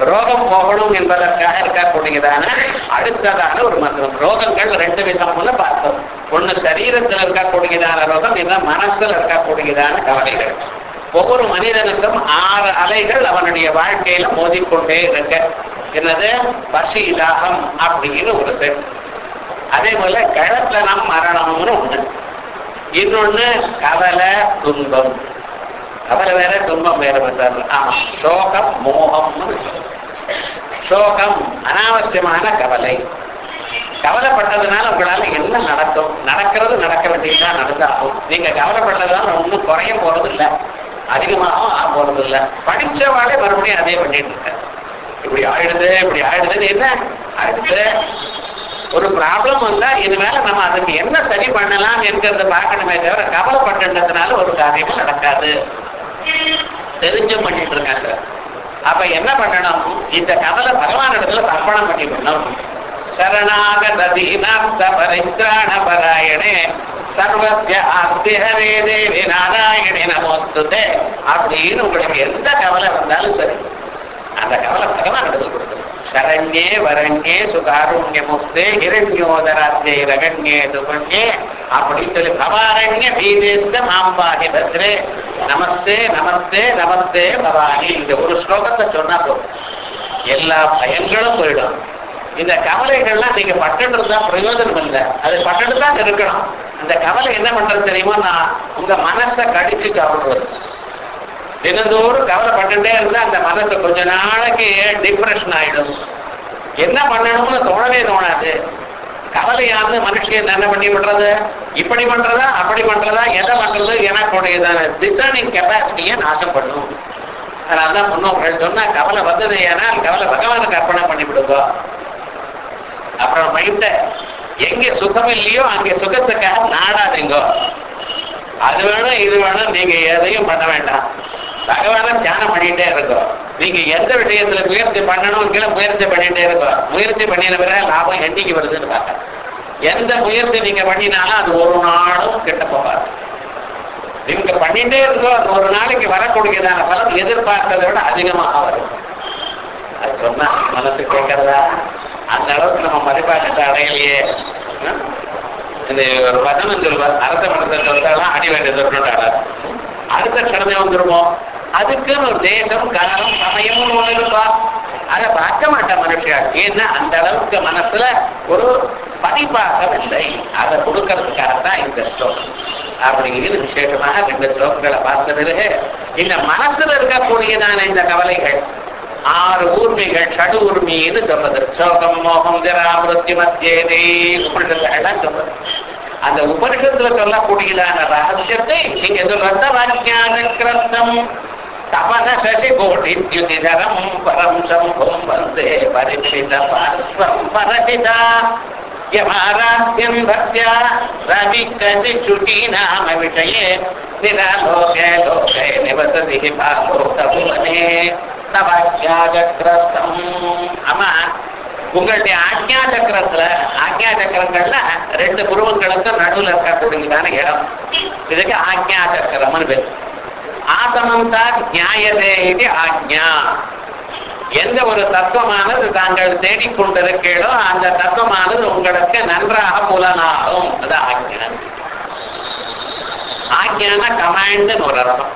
ரோகம் போகணும் என்பதற்காக இருக்கக்கூடியதான அடுத்ததான ஒரு மந்திரம். ரோகங்கள் ரெண்டு விதம்னு பார்த்தோம். ஒன்னு சரீரத்தில் இருக்கக்கூடியதான ரோகம் இன்னும் மனசில் இருக்கக்கூடியதான கவலைகள். ஒவ்வொரு மனிதனுக்கும் ஆறு அலைகள் அவனுடைய வாழ்க்கையில மோதிக்கொண்டே இருக்க. என்னது? பசி தாகம் அப்படின்னு ஒரு செட். அதே போல நாம் மரணம்னு ஒண்ணு. இன்னொன்னு கவலை துன்பம். கவலை வேற துன்பம் வேற சார் ஆமா சோகம் மோகம்னு சோகம் அனாவசியமான கவலை கவலைப்பட்டதுனால உங்களால என்ன நடக்கும் நடக்கிறது நடக்க வேண்டியதுதான் நடந்தாகும் நீங்க கவலைப்பட்டதுனால ஒன்றும் குறைய போறது இல்லை அதிகமாகவும் ஆக போறது இல்லை படிச்சவாளே மறுபடியும் அதே பண்ணிட்டு இருக்க இப்படி ஆயிடுது இப்படி ஆயிடுதுன்னு என்ன ஆயிடுது ஒரு ப்ராப்ளம் வந்தா இனிமேல நம்ம அதுக்கு என்ன சரி பண்ணலாம் என்கிறத பார்க்கணுமே தவிர கவலைப்பட்டுன்றதுனால ஒரு காரியமும் நடக்காது தெரிஞ்சும் பண்ணிட்டு இருக்கேன் சார். அப்ப என்ன பண்ணணும்? இந்த கவலை பகவான் இடத்துல தர்ப்பணம் பண்ணிக்கணும் சரணாகத தீனார்த்த பரித்ராண பராயணே தேவி நாராயணே நமோஸ்துதே அப்படின்னு உங்களுக்கு எந்த கவலை வந்தாலும் சரி. அந்த கவலை பகவான் இடத்துல கொடுக்கணும். சரண்யே வரண்யே சுகாருண்யமுக்தே முக்தே ரகண்யே சுகண்யே அப்படின்னு சொல்லி பவாரண்ய பீதேஷ்ட மாம்பாகி பத்ரே. நமஸ்தே நமஸ்தே நமஸ்தே பவானி. இந்த ஒரு ஸ்லோகத்தை சொன்னா போதும். எல்லா பயங்களும் போயிடும். இந்த கவலைகள்லாம் நீங்க பட்டுட்டு இருந்தா பிரயோஜனம் இல்லை. அது பட்டுட்டு தான் இருக்கணும். அந்த கவலை என்ன பண்றது தெரியுமா? நான் உங்க மனசை கடிச்சு சாப்பிடுறது தினந்தோறும் கவலைப்பட்டுட்டே இருந்தா அந்த மனசு கொஞ்ச நாளைக்கு டிப்ரெஷன் ஆயிடும். என்ன பண்ணணும்னு தோணவே தோணாது. கவலையானது மனுஷன் என்ன பண்ணி விடுறது? இப்படி பண்றதா அப்படி பண்றதா எதை பண்றது எனக்குடையதான டிசர்னிங் கெப்பாசிட்டியை நாசம் பண்ணும். அதனாலதான் முன்னோர்கள் சொன்னா கவலை வந்தது ஏன்னா கவலை பகவானுக்கு அர்ப்பணம் பண்ணி விடுங்க. அப்புறம் மைண்ட எங்க சுகம் இல்லையோ அங்க சுகத்துக்காக நாடாதீங்க. அது வேணும் இது வேணும் நீங்க எதையும் பண்ண வேண்டாம். பகவான தியானம் பண்ணிட்டே இருக்கோம் நீங்க எந்த விஷயத்துல முயற்சி பண்ணணும் முயற்சி பண்ணிட்டே இருக்கோம் முயற்சி பண்ணின பிறகு லாபம் என்னைக்கு வருதுன்னு பார்க்க. எந்த முயற்சி நீங்க பண்ணினாலும் அது ஒரு நாளும் கெட்ட போகாது. நீங்க பண்ணிட்டே இருக்கோம் அது ஒரு நாளைக்கு வரக்கூடியதான பலன் எதிர்பார்த்ததை விட அதிகமாக வரும். அது சொன்னா மனசு கேட்கறதா? அந்த அளவுக்கு நம்ம மதிப்பாக்கத்தை அடையலையே. இந்த ஒரு வசனம் சொல்வார் அரச மனத்தில் வந்தாலும் அடி வேண்டியது அடுத்த கடமை வந்துருமோ? அதுக்குன்னு ஒரு தேசம் காலம் சமயம்னு ஒண்ணு இருப்பா அதை பார்க்க மாட்டேன் மனுஷன் ஏன்னா அந்த அளவுக்கு மனசுல ஒரு பதிப்பாக்கம் இல்லை. அதை கொடுக்கறதுக்காகத்தான் இந்த ஸ்லோகம். அப்படிங்கிறது விசேஷமாக ரெண்டு ஸ்லோகங்களை பார்த்த பிறகு இந்த மனசுல இருக்கக்கூடியதான இந்த கவலைகள் ஆறு ஊர்மிகள் ஷடு ஊர்மின்னு சொல்றது. சோகம் மோகம் ஜராமிருத்தி மத்தியதே உபனிஷத்துலாம் சொல்றது. அந்த உபனிஷத்துல சொல்லக்கூடியதான ரகசியத்தை நீங்க சொல்றத வாக்கியானக்கிரந்தம் தபன தபனசசி கோடித்யுதிதரம் பரம் சம்பம் வந்தே பரிசித பார்ஸ்வம் பரபிதா யமாராத்யம் பக்தியா ரவி சசி சுட்டி நாம விஷயே நிராலோகே லோகே நிவசதி பாலோகபுவனே தவாக்கியாகக்கிரஸ்தம் ஆமா உங்களுடைய ஆக்ஞா சக்கரத்துல ஆக்ஞா சக்கரங்கள்ல ரெண்டு குருவங்களுக்கு நடுவில் இருக்கக்கூடியதான இடம் இதுக்கு ஆக்ஞா சக்கரம்னு பேர் ஆசனம் தான் நியாயதே இது ஆக்ஞா எந்த ஒரு தத்துவமானது தாங்கள் தேடிக்கொண்டிருக்கீங்களோ அந்த தத்துவமானது உங்களுக்கு நன்றாக புலனாகும். அது ஆக்ஞா ஆக்ஞான கமாண்ட்னு ஒரு அர்த்தம்.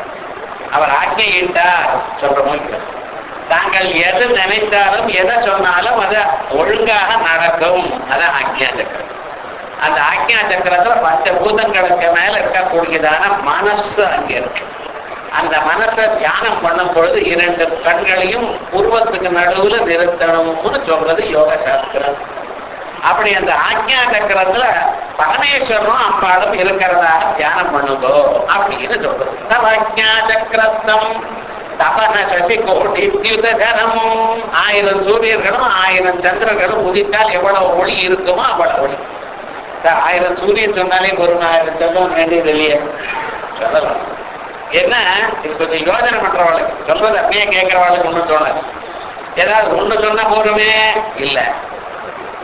அவர் ஆக்ஞையிட்டார் சொல்றோமோ தாங்கள் எது நினைத்தாலும் எதை சொன்னாலும் அது ஒழுங்காக நடக்கும். அது ஆக்ஞா சக்கரம். அந்த ஆக்ஞா சக்கரத்துல பஞ்சபூதங்களுக்கு மேல இருக்கக்கூடியதான மனசு அங்க இருக்கு. அந்த மனசை தியானம் பண்ணும் பொழுது இரண்டு கண்களையும் உருவத்துக்கு நடுவுல நிறுத்தணும்னு சொல்றது யோக சாஸ்திரம். அப்படி அந்த ஆக்ஞா சக்கரத்துல பரமேஸ்வரனும் அம்பாளும் இருக்கிறதா? தியானம் பண்ணுதோ அப்படின்னு சொல்றது. தவாக்ஞா சக்கரத்தம் தபன சசி கோடி தனமும் ஆயிரம் சூரியர்களும் ஆயிரம் சந்திரர்களும் உதித்தால் எவ்வளவு ஒளி இருக்குமோ அவ்வளவு ஒளி. ஆயிரம் சூரியன் சொன்னாலே ஒரு ஆயிரம் சந்திரன் வேண்டியது இல்லையே. சொல்லலாம். என்ன? இது கொஞ்சம் யோசனை பண்றவளுக்கு சொல்றது அப்படியே கேட்கறவாளுக்கு ஒண்ணும் தோணாது ஏதாவது ஒண்ணு சொன்னா போதுமே? இல்ல.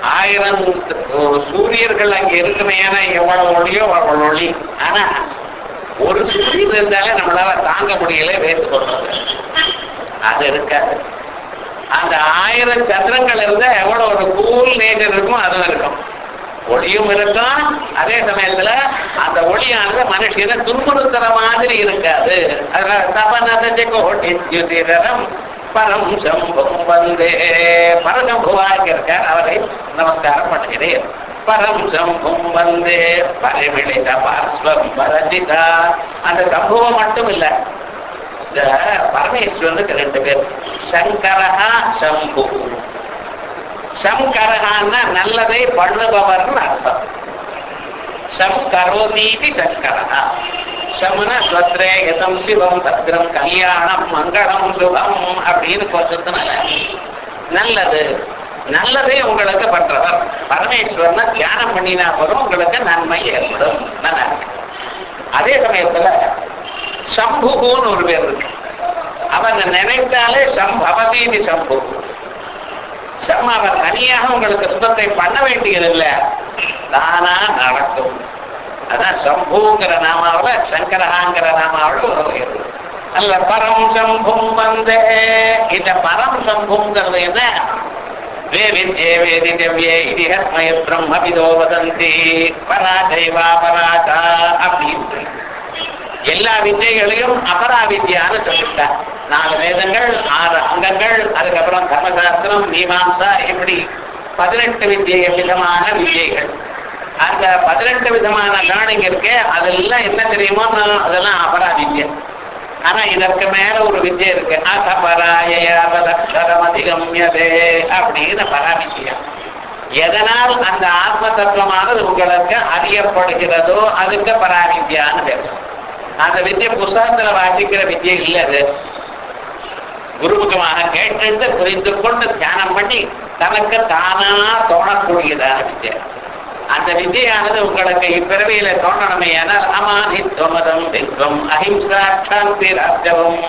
ஆயிரம் சூரியர்கள் அங்க இருக்குமே ஏன்னா எவ்வளவு ஒளியோ அவ்வளவு ஒளி. ஆனா ஒரு சூரியன் இருந்தாலே நம்மளால தாங்க முடியல வேத்து போடுறது. அது இருக்காது. அந்த ஆயிரம் சந்திரங்கள் இருந்தா எவ்வளவு ஒரு கூல் நேச்சர் இருக்கும் அதுவும் இருக்கும். ஒளியும் இருக்கும். அதே சமயத்துல அந்த ஒளியானது மனுஷனை துன்புறுத்துற மாதிரி இருக்காது. அதனால தபனதஜ கோட்டி பரம் சம்பும் வந்தே. பரசம்புவாக இருக்கார். அவரை நமஸ்காரம் பண்ணுகிறேன். பரம் சம்பும் வந்தே. பரிமிளித பார்ஸ்வம் பரஜிதா. அந்த சம்பவம் மட்டும் இல்ல இந்த பரமேஸ்வரனுக்கு ரெண்டு பேர். சங்கரஹா சம்பு சங்கரஹான்னா நல்லதை பண்ணுபவர்னு அர்த்தம். சம் சங்கரகா சங்கரஹா சமன ஸ்வஸ்ரே எதம் சிவம் பத்ரம் கல்யாணம் மங்களம் சுகம் அப்படின்னு கொஞ்சத்தினால நல்லது. நல்லதே உங்களுக்கு பண்றவர். பரமேஸ்வரனை தியானம் பண்ணினா போதும் உங்களுக்கு நன்மை ஏற்படும். நல்லா அதே சமயத்துல சம்புகுன்னு ஒரு பேர் இருக்கு. அவன் நினைத்தாலே சம்பவதீதி சம்பு. சம் தனியாக உங்களுக்கு சுத்தத்தை பண்ண வேண்டியதில்லை. தானா நடக்கும். அதான் சம்புங்கிற நாமாவில் சங்கரஹாங்கிற நாமாவில் ஒரு அல்ல பரம் சம்பும் வந்தே. இந்த பரம் சம்புங்கிறது என்ன? வேவித்யே வேதிதவ்யே இதிஹஸ்மய பிரம்மவிதோ வதந்தி. பராஜைவா பராஜா அப்படின்னு. எல்லா வித்தைகளையும் அபராவித்யான்னு சொல்லிட்டார். நாலு வேதங்கள் ஆறு அங்கங்கள் அதுக்கப்புறம் தர்மசாஸ்திரம் மீமாம்சா இப்படி பதினெட்டு வித்தியைகள் விதமான வித்தியைகள். அந்த பதினெட்டு விதமான லேர்னிங் இருக்கு அதெல்லாம் என்ன தெரியுமோ அதெல்லாம் அபராவித்யா ஆனா இதற்கு மேல ஒரு வித்தியை இருக்கு. அகபராயரம் அதிகம்யதே அப்படின்னு பராவித்யா எதனால் அந்த ஆத்ம தத்துவமானது உங்களுக்கு அறியப்படுகிறதோ அதுக்கு பராவித்யான்னு பேசும். அந்த வித்தியை புஸ்தகத்துல வாசிக்கிற வித்தியை இல்லை அது. குருமுகமாக கேட்டு புரிந்து கொண்டு தியானம் பண்ணி தனக்கு தானா தோணக்கூடியதான வித்தியை அந்த வித்தியானது உங்களுக்கு இப்பிறவியில தோணணுமையானால் அமானித்வமதம் வித்வம் அஹிம்சா சாந்தி ராஜவம்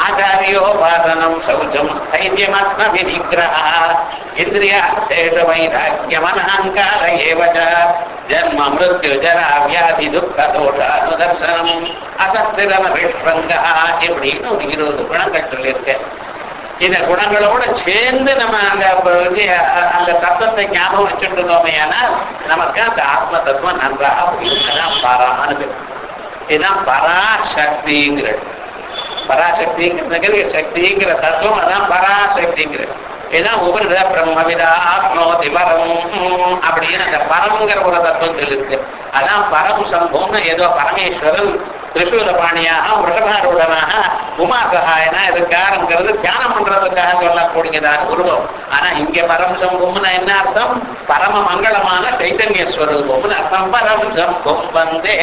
ஆச்சாரியோபாசனம் சௌச்சம் ஸ்தைரியமாத்ம விநிகிரஹ இந்திரியார்த்தேஷ வைராக்கியமனஹங்கார ஏவ ஜன்ம மிருத்யு ஜரா வியாதி துக்க தோஷானுதர்சனம் அசத்திரம விஷ்வங்க இப்படின்னு ஒரு இருபது குணங்கள் சொல்லியிருக்கேன். இந்த குணங்களோட சேர்ந்து நம்ம அந்த அந்த தத்துவத்தை ஞாபகம் வச்சுட்டு இருந்தோமே ஆனால் நமக்கு அந்த ஆத்ம தத்துவம் நன்றாக புரியும் பாராமனு இதுதான் பராசக்திங்கிறது. பராசக்திங்கிறது சக்திங்கிற தத்துவம் அதான் பராசக்திங்கிறது. ஏன்னா உபரித பிரம்மவிதா ஆத்மோதி பரம் அப்படின்னு அந்த பரம்ங்கிற ஒரு தத்துவத்தில் இருக்கு. அதான் பரம் சம்பவம்னு ஏதோ பரமேஸ்வரன் திரிசூல பாணியாக ரிஷபாரூடனாக உமா சகாயனா இருக்காருங்கிறது தியானம் பண்றதுக்காக சொல்லக்கூடியதான உருவம் ஆனா இங்க பரம் சம்பவம்னா என்ன அர்த்தம்? பரம மங்களமான சைத்தன்ய ஸ்வரூபம்னு அர்த்தம். பரம் சம்பம் வந்தே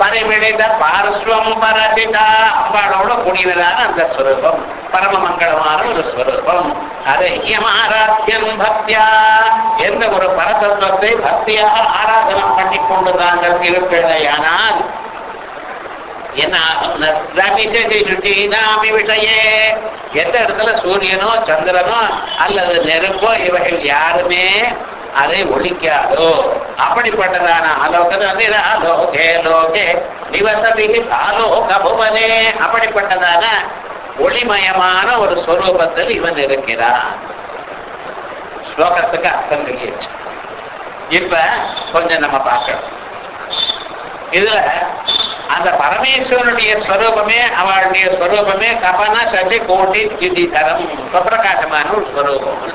பரிமிழித பார்ஸ்வம் பரசிதா. அம்பாளோட கூடியதான அந்த ஸ்வரூபம். பரம மங்களமான ஒரு ஸ்வரூபம். அதை ஆராத்தியம் பக்தியா. எந்த ஒரு பரதத்துவத்தை பக்தியாக ஆராதனம் பண்ணி கொண்டு நாங்கள் இருப்பதையானால் என்ன ஆகும்னா, விஷயே. எந்த இடத்துல சூரியனோ சந்திரனோ அல்லது நெருப்போ இவைகள் யாருமே அதை ஒழிக்காதோ? அப்படிப்பட்டதான ஆலோகத்தை வந்து ஆலோகே லோகே நிவசதி ஆலோக புவனே. அப்படிப்பட்டதான ஒளிமயமான ஒரு ஸ்வரூபத்தில் இவன் இருக்கிறான். ஸ்லோகத்துக்கு அர்த்தம் தெரியிச்சு இப்ப கொஞ்சம் நம்ம பார்க்கணும். இதுல அந்த பரமேஸ்வரனுடைய ஸ்வரூபமே அவளுடைய ஸ்வரூபமே கபன சசி கோட்டி திதிதரம் சுப்பிரகாசமான ஒரு ஸ்வரூபம்.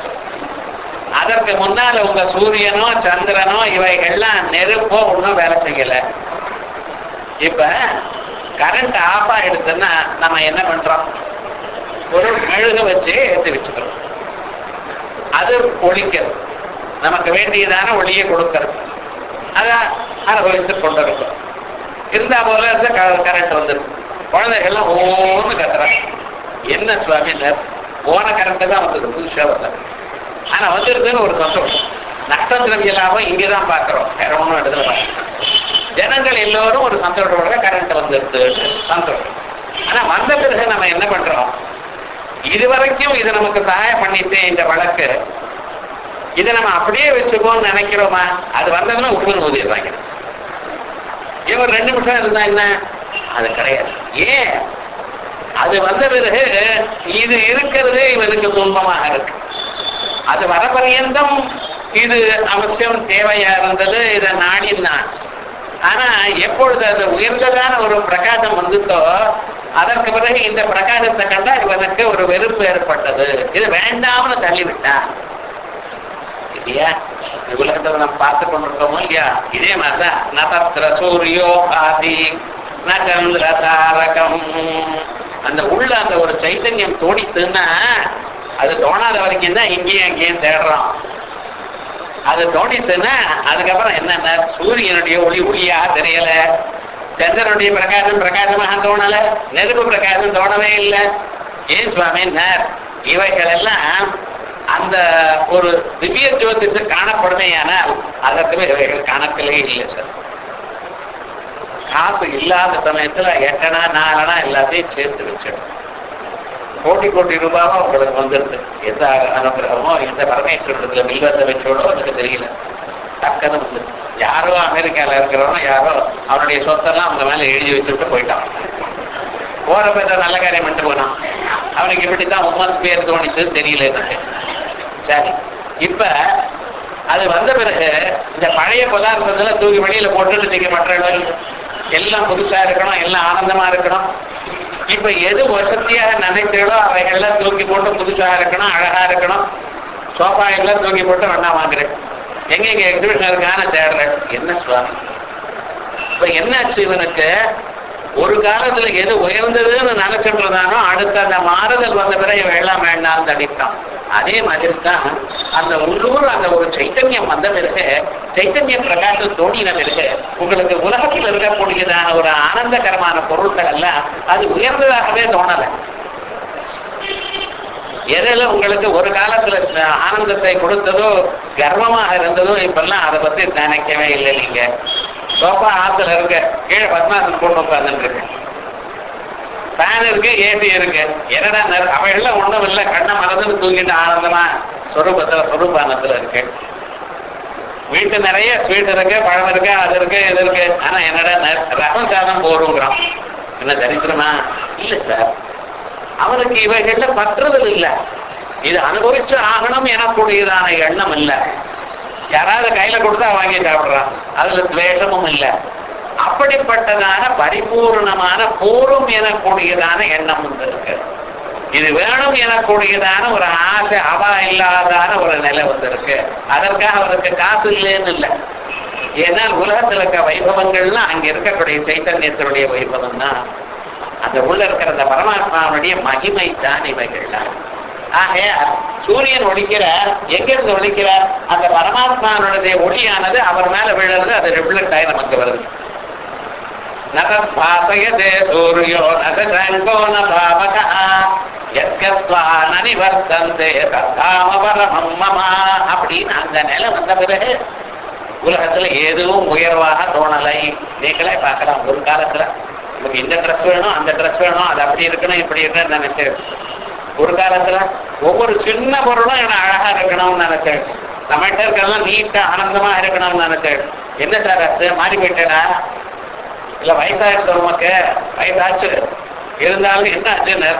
அதற்கு முன்னால உங்க சூரியனோ சந்திரனோ இவைகள்லாம் நெருப்போ ஒன்றும் வேலை செய்யல. இப்ப கரண்ட் ஆஃப் ஆயிடுதுன்னா நம்ம என்ன பண்றோம்? ஒரு மெழுகு வச்சு ஏற்றி வச்சுக்கிறோம். அது ஒழிக்கிறது. நமக்கு வேண்டியதான ஒளியை கொடுக்கிறது. அதை அனுபவித்து கொண்டிருக்கிறோம். இருந்தா போல கரண்ட் வந்துடும் குழந்தைகள்லாம் ஓன்னு கத்துறான் என்ன சுவாமி போன கரண்ட் தான் வந்தது புதுசா வந்தது. ஆனா வந்துருதுன்னு ஒரு சந்தோஷம். நஷ்டம் திரவிய லாபம் இங்கதான் பாக்குறோம் வேற ஒன்றும் இடத்துல பாக்குறோம் ஜனங்கள் எல்லோரும் ஒரு சந்தோஷத்தோட கரண்ட் வந்துருது. சந்தோஷம். ஆனா வந்த பிறகு நம்ம என்ன பண்றோம்? இதுவரைக்கும் இது நமக்கு சகாயம் பண்ணிட்டு இந்த வழக்கு. இதை நம்ம அப்படியே வச்சுக்கோன்னு நினைக்கிறோமா? அது வந்ததுன்னா உப்புன்னு ஊதிடுறாங்க. இவர் ரெண்டு நிமிஷம் இருந்தா என்ன? அது கிடையாது. ஏன்? அது வந்த பிறகு இது இருக்கிறதே இவனுக்கு துன்பமாக இருக்கு. அது வர பரியந்தம் இது அவசியம் தேவையா இருந்தது? இதை நாடினான் ஆனா எப்பொழுது அது உயர்ந்ததான ஒரு பிரகாசம் வந்துட்டோ அதற்கு பிறகு இந்த பிரகாசத்தை கண்டா இவனுக்கு ஒரு வெறுப்பு ஏற்பட்டது. இது வேண்டாம்னு தள்ளிவிட்டா இல்லையா? உலகத்தை நம்ம பார்த்து கொண்டிருக்கோமோ இல்லையா இதே மாதிரிதான் நதத்திர சூரியோ ஆதி நகந்திர தாரகம் அந்த உள்ள அந்த ஒரு சைத்தன்யம் தோணித்துன்னா அது தோணாத வரைக்கும் தான் இங்கேயும் அங்கேயும் தேடுறோம். அது தோணித்துன்னா அதுக்கப்புறம் என்னன்னா சூரியனுடைய ஒளி ஒளியா தெரியல. சந்திரனுடைய பிரகாசம் பிரகாசமாக தோணல. நெருப்பு பிரகாசம் தோணவே இல்லை. ஏன் சுவாமி இவைகள் எல்லாம் அந்த ஒரு திவ்ய ஜோதிஷ காணப்படுமையானால் அதற்கு இவைகள் காணத்திலே இல்லை சார். காசு இல்லாத சமயத்துல எட்டனா நாலனா எல்லாத்தையும் சேர்த்து வச்சிடும். கோடி கோடி ரூபாவா உங்களுக்கு வந்துருது எந்த அனுகிரகமோ எந்த பரமேஸ்வரத்துல மில்வத்தை வச்சோடோ எனக்கு தெரியல. டக்குன்னு வந்து யாரோ அமெரிக்கால இருக்கிறவனோ யாரோ அவனுடைய சொத்தெல்லாம் அவங்க மேல எழுதி வச்சுட்டு போயிட்டான். போறப்ப ஏதோ நல்ல காரியம் பண்ணிட்டு போனான். அவனுக்கு இப்படித்தான் உமன் பேர் தோணிச்சது தெரியல எனக்கு. சரி. இப்ப அது வந்த பிறகு இந்த பழைய பதார்த்தத்துல தூக்கி வெளியில போட்டுட்டு நீங்க மற்றவர்கள் எல்லாம் புதுசா இருக்கணும் எல்லாம் ஆனந்தமா இருக்கணும். இப்ப எது வசதியாக நினைக்கிறதோ அவைகள்லாம் தூக்கி போட்டு புதுசா இருக்கணும் அழகா இருக்கணும். சோஃபா எல்லாம் தூக்கி போட்டு வேணா வாங்குறேன். எங்க எங்க எக்ஸிபிஷன் இருக்கான தேடுறேன். என்ன சுவாமி? இப்ப என்னாச்சு இவனுக்கு? ஒரு காலத்துல எது உயர்ந்ததுன்னு நினைச்சுன்றதானோ அடுத்த அந்த மாறுதல் வந்த பிறகு எல்லாம் வேண்டாம்னு தடித்தான். அதே மாதிரி தான் அந்த உள்ளூர் அந்த ஒரு சைத்தன்யம் வந்த பிறகு சைத்தன்ய பிரகாசம் தோணின பிறகு உங்களுக்கு உலகத்தில் இருக்கக்கூடியதான ஒரு ஆனந்தகரமான பொருட்கள் எல்லாம் அது உயர்ந்ததாகவே தோணலை. எதில் உங்களுக்கு ஒரு காலத்துல ஆனந்தத்தை கொடுத்ததோ கர்வமாக இருந்ததோ இப்பெல்லாம் அதை பத்தி நினைக்கவே இல்லை நீங்க. சோஃபா ஆத்துல இருக்க கீழே பத்மாசன் கொண்டு உட்கார்ந்துட்டு ஃபேன் இருக்கு ஏசி இருக்கு. என்னடா அவன் எல்லாம் ஒண்ணும் இல்லை. கண்ணை மறந்துன்னு தூங்கிட்டு ஆனந்தமா சொரூபத்துல சொரூபானத்துல இருக்கு. வீட்டு நிறைய ஸ்வீட் இருக்கு பழம் இருக்கு அது இருக்கு இது இருக்கு. ஆனா என்னடா ரகம் சாதம் போருங்கிறான் என்ன தரித்திரமா இல்ல சார் அவனுக்கு இவைகள்ல பற்றுதல் இல்ல. இது அனுபவிச்சு ஆகணும் எனக்கூடியதான எண்ணம் இல்ல. யாராவது கையில கொடுத்தா வாங்கி சாப்பிடுறான். அதுல துவேஷமும் இல்ல. அப்படிப்பட்டதான பரிபூர்ணமான போரும் எனக்கூடியதான எண்ணம் வந்து இருக்கு இது வேணும் எனக்கூடியதான ஒரு ஆசை அவா இல்லாதான ஒரு நிலை வந்திருக்கு. அதற்காக அவருக்கு காசு இல்லைன்னு இல்லை. ஏன்னால் உலகத்தில் இருக்க வைபவங்கள்லாம் அங்க இருக்கக்கூடிய சைத்தன்யத்தினுடைய வைபவம் தான் அந்த உள்ள இருக்கிற அந்த பரமாத்மாவுடைய மகிமை தான் இவைகள்லாம். ஆகையால் சூரியன் ஒழிக்கிறார் எங்கிருந்து ஒழிக்கிறார் அந்த பரமாத்மானுடைய ஒளியானது அவர் மேல விழுறது அது ரிஃப்ளெக்ட் ஆகி நமக்கு வருது. நகத் பாசயதே சூரியோ நகசங்கோ ந பாவக எத்கத்வா நனிவர்த்தந்தே தத்தாம பரமம் மமா அப்படின்னு அந்த நிலை வந்த பிறகு உலகத்துல எதுவும் உயர்வாக தோணலை. நீங்களே பார்க்கலாம் ஒரு காலத்துல. நமக்கு இந்த ட்ரெஸ் வேணும் அந்த ட்ரெஸ் வேணும் அது அப்படி இருக்கணும் இப்படி இருக்கணும்னு நினைச்சேன் ஒரு காலத்துல ஒவ்வொரு சின்ன பொருளும் எனக்கு அழகா இருக்கணும்னு நினைச்சேன் நம்மகிட்ட இருக்கிறதெல்லாம் நீட்டா ஆனந்தமா இருக்கணும்னு நினைச்சேன் என்ன சார் அது மாறி போயிட்டேடா. இல்ல வயசாயிடுச்சு உமக்கு வயசாச்சு. இருந்தாலும் என்ன ஆச்சுன்னு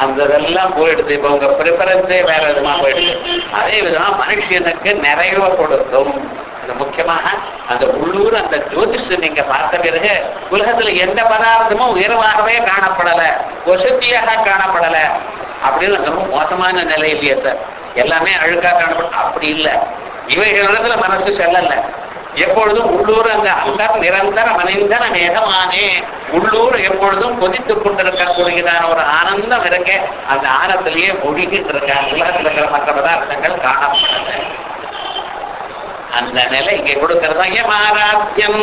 அந்த இதெல்லாம் போயிடுது இப்ப உங்க ப்ரிஃபரன்ஸே வேற விதமா போயிடுது. அதே விதமா மனுஷனுக்கு நிறைவ கொடுக்கும். அது முக்கியமாக அந்த உள்ளூர் அந்த ஜோதிஷம் நீங்க பார்த்த பிறகு உலகத்துல எந்த பதார்த்தமும் உயர்வாகவே காணப்படல. வசதியாக காணப்படல. அப்படின்னு ரொம்ப மோசமான நிலை இல்லையா சார். எல்லாமே அழுக்கா காணப்படும். அப்படி இல்லை. இவைகளிடத்துல மனசு செல்லல. எப்பொழுதும் உள்ளூர் அந்த அந்தர் நிரந்தர மனிதன மேகமானே. உள்ளூர் எப்பொழுதும் கொதித்துக் கொண்டிருக்கக்கூடியதான ஒரு ஆனந்தம் இருக்க. அந்த ஆனத்திலேயே ஒழுகிட்டு இருக்காங்க உலகத்தில் இருக்கிற மற்ற பதார்த்தங்கள் காணப்படுது அந்த நிலை இங்கே கொடுக்கிறதா. யமாராத்தியம்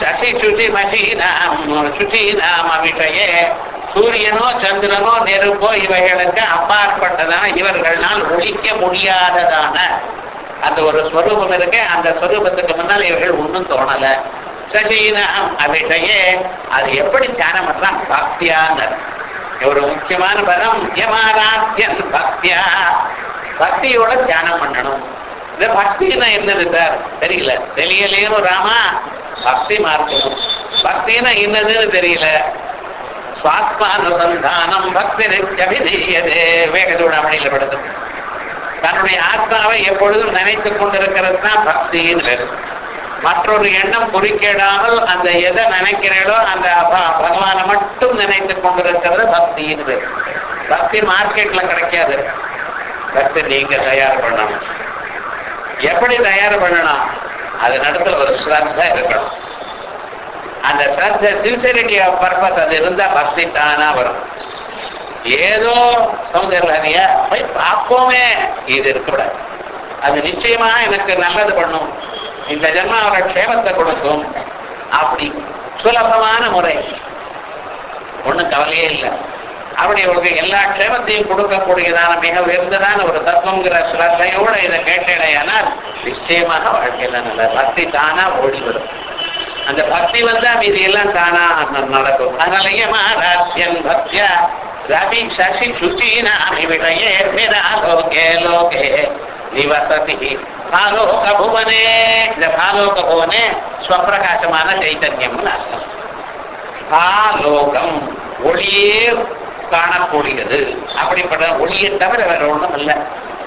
சசி சுசி மசீனாம் சுசீனாம் அபிஷயே. சூரியனோ சந்திரனோ நெருப்போ இவைகளுக்கு அப்பாற்பட்டதான இவர்களால் ஒழிக்க முடியாததான அந்த ஒரு ஸ்வரூபம் இருக்கு. அந்த ஸ்வரூபத்துக்கு முன்னால் இவர்கள் ஒன்றும் தோணல. சசீனாம் அபிஷயே. அது எப்படி தியானம் பண்றான் பக்தியான்னு ஒரு முக்கியமான பதம். யமாராத்தியன் பக்தியா. பக்தியோட தியானம் பண்ணணும். இந்த பக்தினா என்னது சார்? தெரியல. தெரியலையும் ராமா பக்தி மார்க்கணும். பக்தினா என்னதுன்னு தெரியல. சுவாத்மானுசந்தானம் பக்தி நித்தியபிதீயதே வேகதூடாமணியில் படுத்து தன்னுடைய ஆத்மாவை எப்பொழுதும் நினைத்துக் கொண்டிருக்கிறது தான் பக்தின்னு பேரு மற்றொரு எண்ணம் குறிக்கிடாமல் அந்த எதை நினைக்கிறீங்களோ அந்த ப- பகவானை மட்டும் நினைத்துக் கொண்டிருக்கிறது பக்தின்னு பேரு பக்தி மார்க்கெட்ல கிடைக்காது. பக்தி நீங்க தயார் பண்ணணும். எப்படி தயார் பண்ணணும்? அது நடத்துல ஒரு ஸ்ரத்தா இருக்கணும். அந்த ஸ்ரத்த சின்சியரிட்டி ஆஃப் பர்பஸ் அது இருந்தா பக்தி தானா வரும். ஏதோ சௌந்தர்யா போய் பார்ப்போமே. இது இருக்கக்கூடாது. அது நிச்சயமா எனக்கு நல்லது பண்ணும். இந்த ஜென்மாவோட க்ஷேமத்தை கொடுக்கும். அப்படி சுலபமான முறை. ஒண்ணும் கவலையே இல்லை. அப்படி உங்களுக்கு எல்லா க்ஷேமத்தையும் கொடுக்கக்கூடியதான மிக உயர்ந்ததான ஒரு தத்துவங்கிற ஸ்ரத்தையோட இதை கேட்டேடையானால் நிச்சயமாக வாழ்க்கையில நல்ல பக்தி தானா ஓடி வரும் அந்த பக்தி வந்தா மீதி எல்லாம் தானா நடக்கும். அதனாலயே மகாராஜ்யன் பக்தியா ரவி சசி சுச்சீனாமி விடயே விரா லோகே லோகே நிவசதி பாலோக புவனே இந்த பாலோக புவனே ஸ்வப்பிரகாசமான சைத்தன்யம்னு அர்த்தம் பாலோகம் ஒளியே காணக்கூடியது. அப்படிப்பட்ட ஒளியை தவிர வேற ஒண்ணும் இல்லை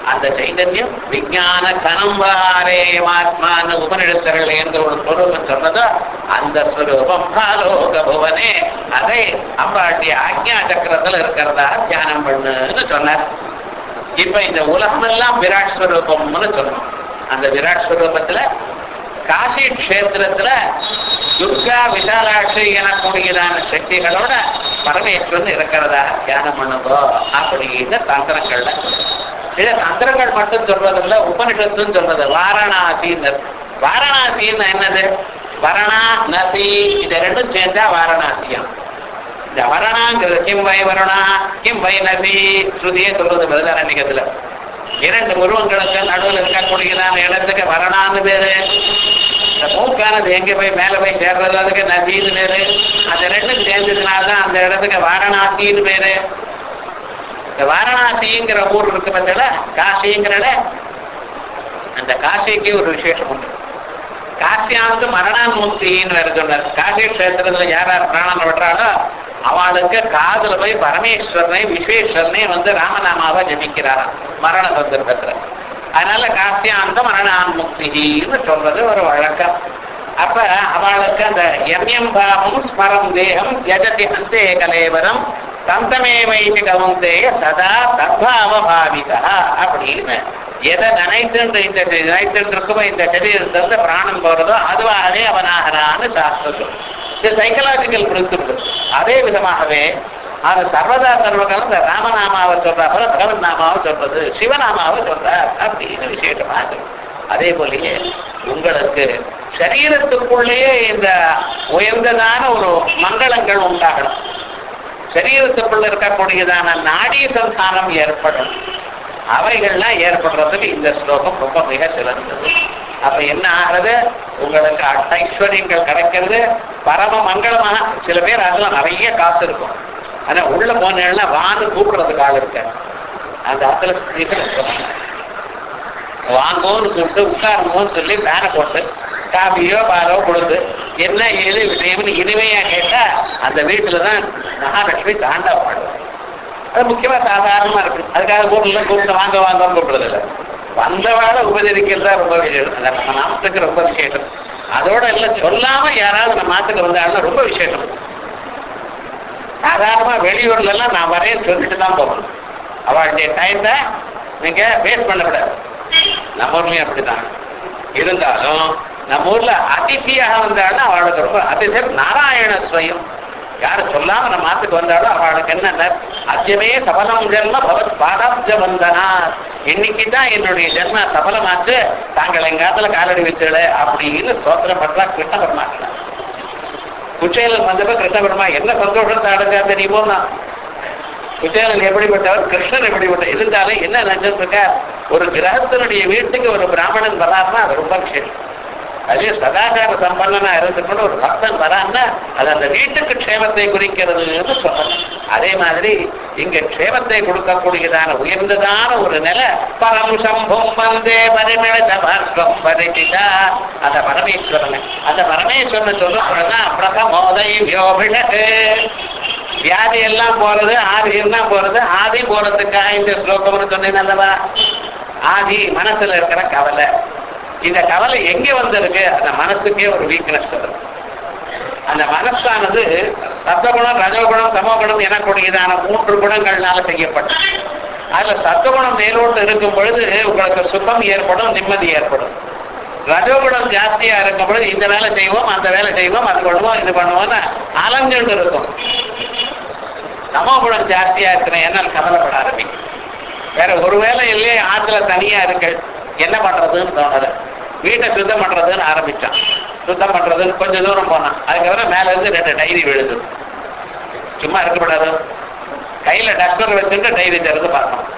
அந்த சைதன்யம் விஞ்ஞான கனம்பாரே ஆத்மான உபனிடத்தர்கள் என்ற ஒரு ஸ்வரூபம் சொன்னதோ? அந்த ஸ்வரூபம் பாலோக புவனே. அதை அம்பாட்டிய ஆக்ஞா சக்கரத்துல இருக்கிறதா? தியானம் பண்ணுன்னு சொன்னார். இப்ப இந்த உலகம் எல்லாம் விராட் ஸ்வரூபம்னு சொன்னோம். அந்த விராட் ஸ்வரூபத்துல காசி கஷேத்திரத்துல துர்கா விசாலாட்சி எனக்கூடியதான சக்திகளோட பரமேஸ்வரன் இருக்கிறதா? தியானம் பண்ணுங்கோ. அப்படிங்கிற தந்திரங்கள்ல. இத தந்திரங்கள் மட்டும் சொல்றதில்ல உபனிஷத்துன்னு சொல்றது. வாரணாசின்னு. வாரணாசின்னு என்னது? வரணா நசி இது ரெண்டும் சேர்ந்தா வாரணாசியம் இந்த வரணாங்கிறது கிம் வை வருணா கிம் வை நசி ஸ்ருதியே சொல்றது பிரதாரண்யத்துல இரண்டு உருவங்களுக்கு நடுவில் இருக்கக்கூடியதான இடத்துக்கு வரணான்னு பேரு. இந்த மூக்கானது எங்க போய் மேல போய் சேர்றது அதுக்கு நசின்னு பேரு. அந்த ரெண்டும் சேர்ந்ததுனாலதான் அந்த இடத்துக்கு வாரணாசின்னு பேரு. இந்த வாரணாசிங்கிற ஊர் இருக்கு பத்தல காசிங்கிறத அந்த காசிக்கு ஒரு விசேஷம் உண்டு. காசியாவுக்கு மரணான்முக்தின்னு வேற சொன்னார் காசி கஷேத்திரத்துல யார் யார் பிராணம் விடுறாளோ அவளுக்கு காதுல போய் பரமேஸ்வரனை விஸ்வேஸ்வரனை வந்து ராமநாமாவை ஜபிக்கிறாராம். மரண சந்தர்ப்பத்துல. அதனால காசியாந்த மரணான்முக்தின்னு சொல்றது ஒரு வழக்கம். அப்ப அவளுக்கு அந்த எம்யம் பாவம் ஸ்மரம் தேகம் யஜதி அந்தே கலேவரம் தந்தமே வைத்து கவுந்தேய சதா தத்வாவபாவிதா அப்படின்னு. எதை நினைத்துன்ற இந்த நினைத்துட்டு இருக்குமோ இந்த சரீரத்திலிருந்து பிராணம் போறதோ அதுவாகவே அவனாகிறான்னு சாஸ்திரம் இது சைக்கலாஜிக்கல் பிரின்சிபிள் அதே விதமாகவே அது சர்வதா சர்வகாலம் இந்த ராமநாமாவை சொல்றாப்புல பகவன் நாமாவை சொல்றது சிவநாமாவை சொல்றார். அப்படின்னு விசேஷமா அதே போலயே உங்களுக்கு சரீரத்துக்குள்ளேயே இந்த உயர்ந்ததான ஒரு மங்களங்கள் உண்டாகணும். சரீரத்துக்குள்ள இருக்கக்கூடியதான நாடி சந்தானம் ஏற்படும். அவைகள்லாம் ஏற்படுறதுக்கு இந்த ஸ்லோகம் ரொம்ப மிக சிறந்தது. அப்ப என்ன ஆகிறது? உங்களுக்கு அட்ட ஐஸ்வர்யங்கள் கிடைக்கிறது. பரம மங்களமான சில பேர் அதுல நிறைய காசு இருக்கும். ஆனா உள்ள போனேன்னா வான்னு கூப்பிடுறதுக்கு ஆள் இருக்க அந்த இடத்துல வாங்கோன்னு கூப்பிட்டு உட்காருங்கோன்னு சொல்லி வேலை போட்டு காபியோ பாலோ கொடுத்து என்ன ஏழு விஷயம்னு இனிமையா கேட்டா அந்த வீட்டுல தான் மகாலட்சுமி தாண்டா பாடுவாங்க அது முக்கியமா சாதாரணமா இருக்கு. அதுக்காக கூப்பிடல கூப்பிட்டு வாங்க வாங்கன்னு கூப்பிடுறது இல்லை. வந்தவாழ உபதரிக்கிறதா ரொம்ப விஷயம் நம்ம நாமத்துக்கு ரொம்ப விசேஷம். அதோட எல்லாம் சொல்லாம யாராவது நம்ம நாட்டுக்கு வந்தாலும் ரொம்ப விசேஷம். சாதாரணமா வெளியூர்ல எல்லாம் நான் வரைய சொல்லிட்டு தான் போகணும் அவளுடைய டைத்தை நீங்க வேஸ்ட் பண்ணக்கூடாது. நம்ம ஊர்லயும் அப்படிதான் இருந்தாலும் நம்ம ஊர்ல அதிசியாக வந்தாலும் அவளுக்கு ரொம்ப அதிசயம். நாராயண ஸ்வயம் யாரு சொல்லாம நம்ம மாத்துக்கு வந்தாலும் அவளுக்கு என்ன அத்தியமே சபலம் ஜென்ம பவத் பாதாப்ஜ வந்தனா இன்னைக்கு தான் என்னுடைய ஜென்ம சபலமாச்சு. தாங்கள் எங்காத்துல காலடி வச்சுல அப்படின்னு ஸ்தோத்திரம் பண்றா கிருஷ்ண பரமாத்மா. குச்சேலன் வந்தப்ப கிருஷ்ண பெருமா என்ன சந்தோஷத்தை அடைஞ்சா தெரியுமோன்னா குச்சேலன் எப்படிப்பட்டவர்? கிருஷ்ணன் எப்படிப்பட்ட இருந்தாலும் என்ன நினைச்சிட்டு இருக்க? ஒரு கிரகத்தினுடைய வீட்டுக்கு ஒரு பிராமணன் வராருன்னா அது ரொம்ப விஷயம். அதே சதாச்சார சம்பந்தனா இருந்துக்கொண்டு ஒரு பக்தன் வரான்னா அது அந்த வீட்டுக்கு க்ஷேமத்தை குறிக்கிறதுன்னு சொல்லணும். அதே மாதிரி இங்க க்ஷேமத்தை கொடுக்கக்கூடியதான உயர்ந்ததான ஒரு நிலை பரம் சம்பம் வந்தே பரிமிழத பார்வம் பரிசிதா அந்த பரமேஸ்வரனை அந்த பரமேஸ்வரனை சொல்லப்படுறதா பிரதமோதை வியோபிஷகு வியாதி எல்லாம் போறது ஆதி எல்லாம் போறது ஆதி போறதுக்காக இந்த ஸ்லோகம்னு சொன்னேன் அல்லவா? ஆதி மனசுல இருக்கிற கவலை. இந்த கவலை எங்க வந்திருக்கு? அந்த மனசுக்கே ஒரு வீக்னஸ் அந்த மனசானது சத்தகுணம் ரஜகுணம் தமோகுணம் எனக்கூடியதான மூன்று குணங்கள்னால செய்யப்பட்டது. அதுல சத்தகுணம் மேலோட்டு இருக்கும் பொழுது உங்களுக்கு சுகம் ஏற்படும் நிம்மதி ஏற்படும். ரஜோகுணம் ஜாஸ்தியா இருக்கும் பொழுது இந்த வேலை செய்வோம் அந்த வேலை செய்வோம் அது பண்ணுவோம் இது பண்ணுவோம்னு அலைஞ்சுட்டு இருக்கும். தமோகுணம் ஜாஸ்தியா இருக்கிற என்ன கவலைப்பட ஆரம்பிக்கும். வேற ஒரு வேலை இல்லையே ஆற்றுல தனியா இருக்கு என்ன பண்றதுன்னு தோணுது. வீட்டை சுத்தம் பண்றதுன்னு ஆரம்பிச்சான். சுத்தம் பண்றதுன்னு கொஞ்சம் தூரம் போனான். அதுக்கப்புறம் மேல இருந்து ரெண்டு டைரி விழுது சும்மா இருக்கக்கூடாது கையில டஸ்டர் வச்சுட்டு டைரி திறந்து பார்க்கணும்.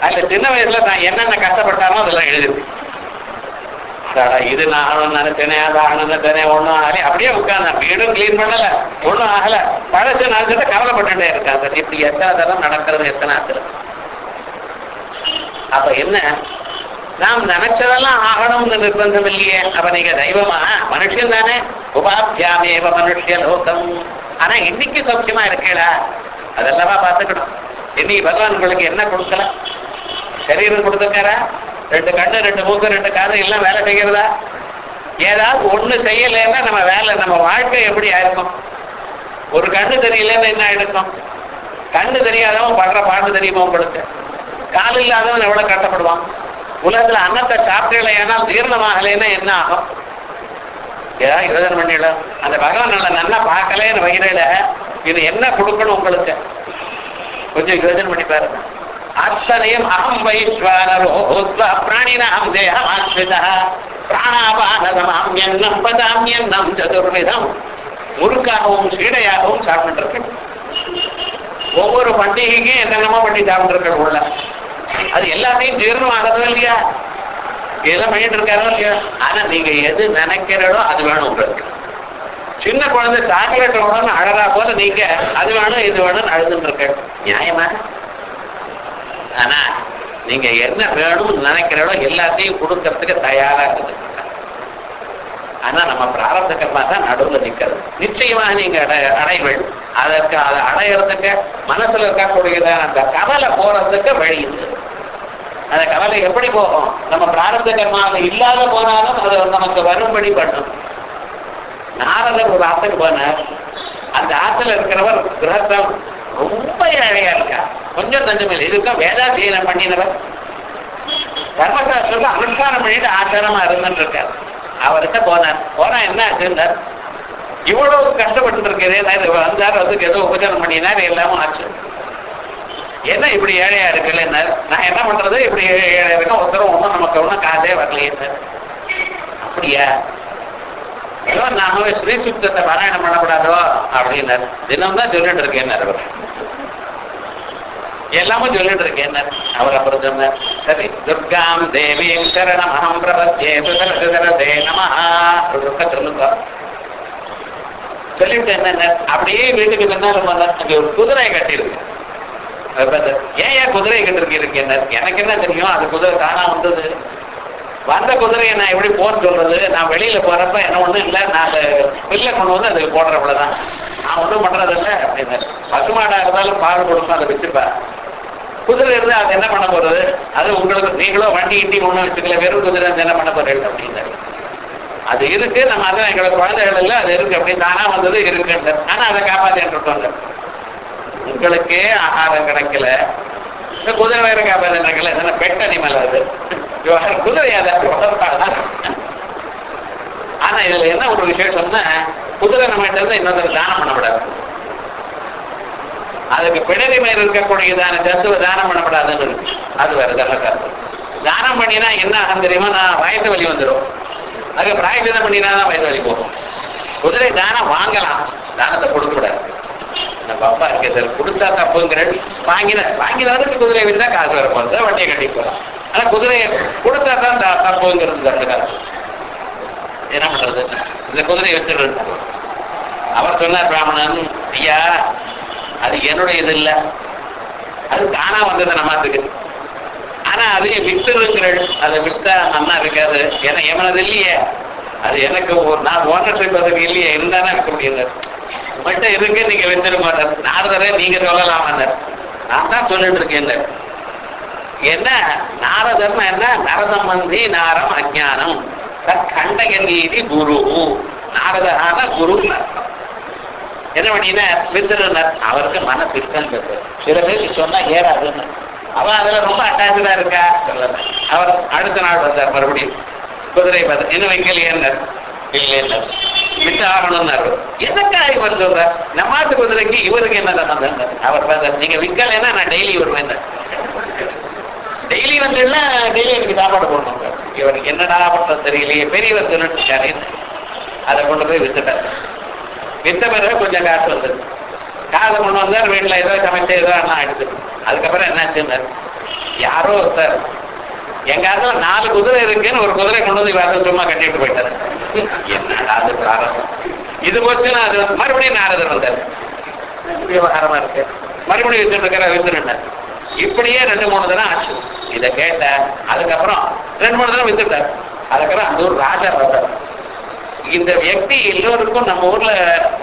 அதுல சின்ன வயசுல நான் என்னென்ன கஷ்டப்பட்டானோ அதெல்லாம் எழுதிருக்கு இது நான் ஆகணும்னு நினைச்சேனே அது ஆகணும்னு நினைச்சேனே ஒண்ணும் ஆகல. அப்படியே உட்கார்ந்தேன். வீடும் கிளீன் பண்ணல. ஒண்ணும் ஆகல. பழசு நினைச்சிட்டு கவலைப்பட்டுட்டே இருக்கேன். சார் இப்படி எத்தனை தரம் நடக்கிறது எத்தனை ஆக்குறது அப்ப என்ன? நாம் நினைச்சதெல்லாம் ஆகணும்னு நிர்பந்தம் இல்லையே அப்ப நீங்க தெய்வமா? மனுஷன் தானே. உபாபியாமேவ மனுஷ லோகம். ஆனா இன்னைக்கு சௌக்கியமா இருக்கேடா. அதெல்லாமா பார்த்துக்கணும். இன்னைக்கு பகவான் உங்களுக்கு என்ன கொடுக்கல? சரீரம் கொடுத்துருக்காரா? ரெண்டு கண்ணு ரெண்டு மூக்கு ரெண்டு காது எல்லாம் வேலை செய்கிறதா? ஏதாவது ஒண்ணு செய்யலைன்னா நம்ம வேலை நம்ம வாழ்க்கை எப்படி ஆயிருக்கும்? ஒரு கண்ணு தெரியலன்னு என்ன ஆயிருக்கும்? கண்ணு தெரியாதவன் படுற பாட்டு தெரியுமா உங்களுக்கு? கால் இல்லாதவன் எவ்வளவு கட்டப்படுவான் உலகத்துல அன்னத்தை சாப்பிடல ஏன்னா ஜீரணமாகலைன்னா என்ன ஆகும்? ஏதாவது யோஜனை பண்ணிடலாம் அந்த பகவான் நல்ல நல்லா பார்க்கலன்னு வயிறுல இது என்ன கொடுக்கணும் உங்களுக்கு? கொஞ்சம் யோஜனை பண்ணி பாருங்க. அத்தனையும் அகம் வைஸ்வரோ பூத்வா பிராணினாம் தேகம் ஆஸ்ரிதா பதாம் எண்ணம் சதுர்விதம். முறுக்காகவும் சீடையாகவும் சாப்பிட்டு ஒவ்வொரு பண்டிகைக்கும் என்னென்னமோ பண்ணி சாப்பிட்டு உள்ள. எல்லாத்தையும் ஜீரணம் ஆகிறதோ இல்லையா? இதெல்லாம் பண்ணிட்டு இருக்காரோ இல்லையா? ஆனா நீங்க எது நினைக்கிறடோ அது வேணும் உங்களுக்கு. சின்ன குழந்தை சாக்லேட் வேணும்னு அழகா போல நீங்க அது வேணும் இது வேணும்னு அழுதுன்னு இருக்க. நியாயமா? ஆனா நீங்க என்ன வேணும்னு நினைக்கிறடோ எல்லாத்தையும் கொடுக்கறதுக்கு தயாரா இருக்குது ஆனா நம்ம பிராரப்த கர்மா தான் நடுவுல நிற்கிறது நிச்சயமாக நீங்க அடை அடைவள். அதற்கு அதை அடையிறதுக்கு மனசுல இருக்கக்கூடியதான் அந்த கவலை போறதுக்கு வழி இருக்குது அந்த கவலை எப்படி போகும்? நம்ம பிராரத கர்மாவில் இல்லாத போனாலும் அது நமக்கு வரும்படி பண்ணும். நாரதர் ஒரு ஆத்துக்கு போனார். அந்த ஆத்துல இருக்கிறவர் கிரகத்தம் ரொம்ப ஏழையா இருக்கா கொஞ்சம் தஞ்சம் இல்லை. இதுக்கும் வேதாத்தியனம் பண்ணினவர். தர்மசாஸ்திரத்தை அனுஷ்டானம் பண்ணிட்டு ஆச்சாரமா இருந்துட்டு இருக்கார். அவர்கிட்ட போனார். போனா என்ன ஆச்சுன்னார் இவ்வளவு கஷ்டப்பட்டு இருக்கிறேன். வந்தார். அதுக்கு ஏதோ உபச்சாரம் பண்ணினார். எல்லாமும் ஆச்சு. என்ன இப்படி ஏழையா இருக்குல்ல நான் என்ன பண்றது? இப்படி ஏழையா இருக்கா? ஒருத்தரும் ஒன்றும் நமக்கு ஒன்றும் காசே வரலையே அப்படியா? ஏதோ நாம ஸ்ரீ சுத்தத்தை பாராயணம் பண்ணக்கூடாதோ? அப்படின்னாரு தினம் தான் சொல்லிட்டு இருக்கேன் அவர்? எல்லாமும் சொல்லிட்டு இருக்கேன் அவர் அப்புறம் சொன்னார் சரி துர்காம் தேவீம் சரணம் அகம் பிரபத்தே சுதரதே நம சொல்லுங்க. சொல்லிட்டு என்ன அப்படியே வீட்டுக்கு பின்னால வந்தார் ஒரு குதிரை கட்டியிருக்கு. ஏன் ஏன் குதிரை கட்டிருக்கு என்ன எனக்கு என்ன தெரியும்? அது குதிரை தானா வந்தது. வந்த குதிரையை நான் எப்படி போன்னு சொல்றது? நான் வெளியில போறப்ப என்ன ஒண்ணும் இல்லை. நான் வெளில கொண்டு வந்து அதுக்கு போடுறப்பதான் நான் ஒன்றும் பண்றதில்ல அப்படின்னு. பசுமாடா இருந்தாலும் பால் கொடுக்கும் அதை வச்சிருப்பேன் குதிரை இருந்தா அது என்ன பண்ண போறது? அது உங்களுக்கு நீங்களும் வண்டி இண்டி ஒண்ணு வச்சுக்கல. வெறும் குதிரை இருந்தா என்ன பண்ண போறீங்க அப்படின்னு. அது இருக்கு. நம்ம அதான் எங்களோட குழந்தைகள் இல்லை. அது இருக்கு. அப்படி தானா வந்தது இருக்குன்ற ஆனா அதை காப்பாத்திட்டு இருக்கோங்க. உங்களுக்கே ஆகாரம் கிடைக்கல. இந்த குதிரை வேற காப்பாத்தினாங்கல்ல என்ன பெட் அனிமல் அது? குதிரை அதை ஆனா இதுல என்ன ஒரு விசேஷம்னா குதிரை நம்ம இருந்து இன்னொரு தானம் பண்ணக்கூடாது அதுக்கு பிணறி மேல் இருக்கக்கூடியதான தத்துவ தானம் பண்ணப்படாதுன்னு இருக்கு. அது வேற தர்மசாஸ்திரம். தானம் பண்ணினா என்ன ஆகும் தெரியுமா? நான் வயது வலி வந்துடும் அதுக்கு பிராயசிதம் பண்ணினா தான் வயது வலி போகும். குதிரை தானம் வாங்கலாம். தானத்தை கொடுக்க கூடாது. நம்ம அப்பா இருக்கு சார் கொடுத்தா தப்புங்கிற வாங்கின வாங்கினாலும் குதிரை வித்தா காசு வரப்போம் சார் வண்டியை கட்டி போகிறான் ஆனால் குதிரையை கொடுத்தா தான் தப்புங்கிறது தப்புங்கிறது காசு என்ன பண்றது? இந்த குதிரையை வச்சிடுறது அவர் சொன்னார் பிராமணன் ஐயா அது என்னுடைய இது இல்ல. அது தானா வந்தது நம்மத்துக்கு ஆனா அதையே வித்துருங்கள் அதை வித்தா நன்னா இருக்காது. ஏன்னா எமனது இல்லையே. அது எனக்கு ஒரு நான் ஓனர்ஷிப் அதுக்கு இல்லையே. இருந்தானா இருக்க முடியாது. உங்கள்கிட்ட இருக்கு நீங்க வித்துருங்க நாரதரே நீங்க சொல்லலாம் நான் தான் சொல்லிட்டு இருக்கேன் என்ன? நாரதர்னா என்ன? நரசம்பந்தி நாரம் அஜானம். கண்டகநீதி குரு. நாரதகான குரு என்ன பண்ணினா? வித்துருனர் அவருக்கு மனசு இருக்கான்னு பேச சில பேருக்கு சொன்னா ஏறாதுன்னு. அவன் அதுல ரொம்ப அட்டாச்சா இருக்கா? சொல்லல. அவர் அடுத்த நாள் வந்தார் மறுபடியும். குதிரை பார்த்து என்ன வைக்கலையேன்னார்? என்ன வித்து ஆகணும்னாரு எதற்கா இவர் சொல்ற? நம்மாட்டு குதிரைக்கு இவருக்கு என்ன சம்பந்தம்? அவர் பார்த்தார் நீங்க விற்கலைன்னா நான் டெய்லி வருவேன். டெய்லி வந்துன்னா டெய்லி எனக்கு சாப்பாடு போடணும் இவருக்கு என்னடா பண்றது தெரியலையே பெரியவர் சொல்லிட்டு இருக்காரு அதை கொண்டு போய் வித்துட்டார் வித்த பிறகு கொஞ்சம் காசு வந்தது. காசை கொண்டு வந்தார் வீட்டில் ஏதோ சமைச்சு ஏதோ அண்ணா எடுத்து அதுக்கப்புறம் என்னாச்சுன்னு யாரோ ஒருத்தர் எங்க இடத்துல நாலு குதிரை இருக்குன்னு ஒரு குதிரை கொண்டு வந்து வேற சும்மா கட்டிட்டு போயிட்டாரு. என்னடா அது பிராரம்பம் இது போச்சுன்னா அது மறுபடியும் நாரதர் வந்தார் விவகாரமா இருக்கு. மறுபடியும் வித்துட்டு இருக்கிற வித்துட்டார் இப்படியே ரெண்டு மூணு தினம் ஆச்சு. இதை கேட்ட அதுக்கப்புறம் ரெண்டு மூணு தினம் வித்துட்டார் அதுக்கப்புறம் அந்த ஒரு ராஜா வந்தார் இந்த வியக்தி எல்லோருக்கும் நம்ம ஊர்ல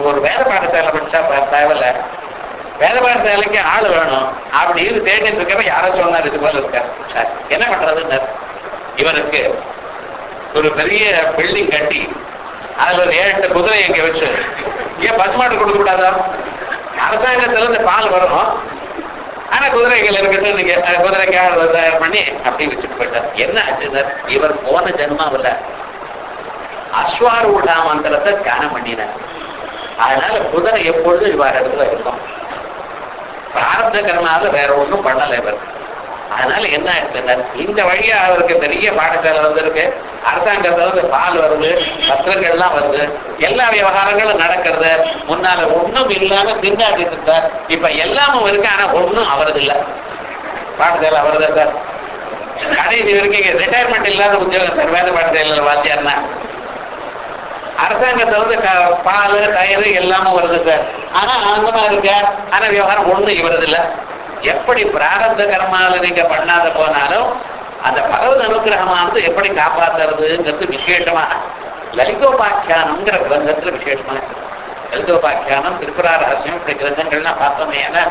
ஒரு வேத பாடசாலை படிச்சா தேவையில்ல. வேத பாடசாலைக்கு ஆள் வேணும். அப்படின்னு தேடிட்டு இருக்கப்ப யாரோ சொன்னார் இது போல இருக்கார். சார் என்ன பண்றதுன்னு இவருக்கு ஒரு பெரிய பில்டிங் கட்டி அதுல ஒரு ஏழு எட்டு குதிரை இங்க வச்சு ஏன் பசுமாடு கொடுக்க கூடாதா? அரசாங்கத்துல இருந்து பால் வரும். ஆனா குதிரைகள் இருக்கட்டும் நீங்க குதிரைக்காக தயார் பண்ணி அப்படி வச்சுட்டு போயிட்டார். என்ன ஆச்சு இவர் போன ஜென்மாவில் அஸ்வாரூடா மந்திரத்தை தியானம் பண்ணினார். அதனால குதிரை எப்பொழுதும் இவ்வாறு இடத்துல இருக்கும். பிராரப்த கர்மால வேற ஒன்றும் பண்ணலை இவர். அதனால என்ன ஆயிடுச்சுன்னா இந்த வழியா அவருக்கு பெரிய பாடசாலை வந்திருக்கு அரசாங்கத்துல இருந்து பால் வருது பத்திரங்கள்லாம் வருது எல்லா விவகாரங்களும் நடக்கிறது. முன்னால ஒண்ணும் இல்லாம பின்னாடி இருந்தார். இப்ப எல்லாமும் இருக்கு ஆனா ஒண்ணும் அவரது இல்ல பாடசாலை அவரது சார். கடைசி வரைக்கும் ரிட்டையர்மெண்ட் இல்லாத உத்தியோகம் சார் வேத பாடசாலையில வாத்தியார்னா. அரசாங்கத்துல வந்து க- பால் கயிறு எல்லாமே வருது சார். ஆனா ஆனந்தமா இருக்க? ஆனா விவகாரம் ஒண்ணு இவரது இல்ல எப்படி பிராரப்த கர்மால நீங்க பண்ணாத போனாலும் அந்த பகவத் அனுகிரகமானது எப்படி காப்பாத்துறதுங்கிறது விசேஷமா லலிதோபாக்கியானம்ங்கிற கிரந்தத்துல விசேஷமா லலிதோபாக்கியானம் திருப்புரா ரகசியம் இப்படி கிரந்தங்கள்லாம் பார்த்தோமே ஏன்னா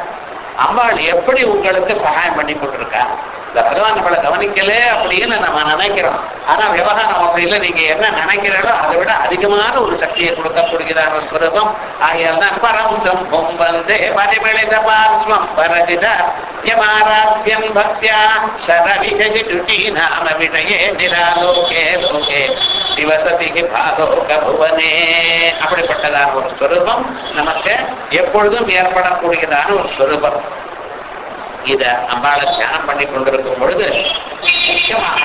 அம்பாள் எப்படி உங்களுக்கு சகாயம் பண்ணி கொண்டிருக்கா இந்த பகவான் நம்மளை கவனிக்கல அப்படின்னு நம்ம நினைக்கிறோம். ஆனா விவகார வகையில நீங்க என்ன நினைக்கிறீங்களோ அதை விட அதிகமான ஒரு சக்தியை கொடுக்கப்படுகிறார் ஸ்வரூபம் ஆகையால் தான் பரம் பொம்பந்தே பரிமளித பார்ஸ்வம் பரதித யமாராத்யம் பக்தியா சரவிகி துட்டி நாம விடையே நிலாலோகே லோகே திவசதி பாலோக புவனே. அப்படிப்பட்டதான ஒரு ஸ்வரூபம் நமக்கு எப்பொழுதும் ஏற்படக்கூடியதான ஒரு ஸ்வரூபம் இத அம்பாளை தியானம் பண்ணி கொண்டிருக்கும் பொழுது முக்கியமாக